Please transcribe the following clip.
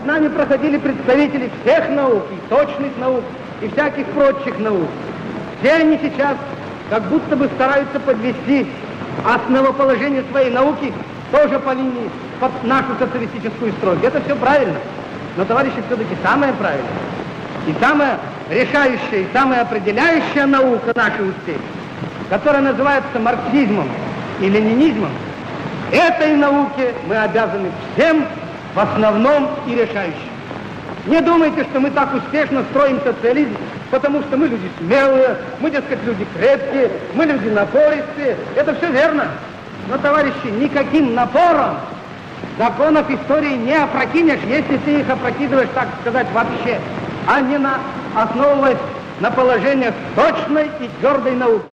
перед нами проходили представители всех наук, и точных наук, и всяких прочих наук. Все они сейчас как будто бы стараются подвести основоположение своей науки тоже по линии под нашу социалистическую стройку. Это все правильно. Но, товарищи, все-таки самое правильное и самая решающая, и самая определяющая наука нашей успехи, которая называется марксизмом и ленинизмом, этой науке мы обязаны всем в основном и решающим. Не думайте, что мы так успешно строим социализм, потому что мы люди смелые, мы, дескать, люди крепкие, мы люди напористые. Это все верно. Но, товарищи, никаким напором законов истории не опрокинешь, если ты их опрокидываешь, так сказать, вообще, а не на, основываясь на положениях точной и твердой науки.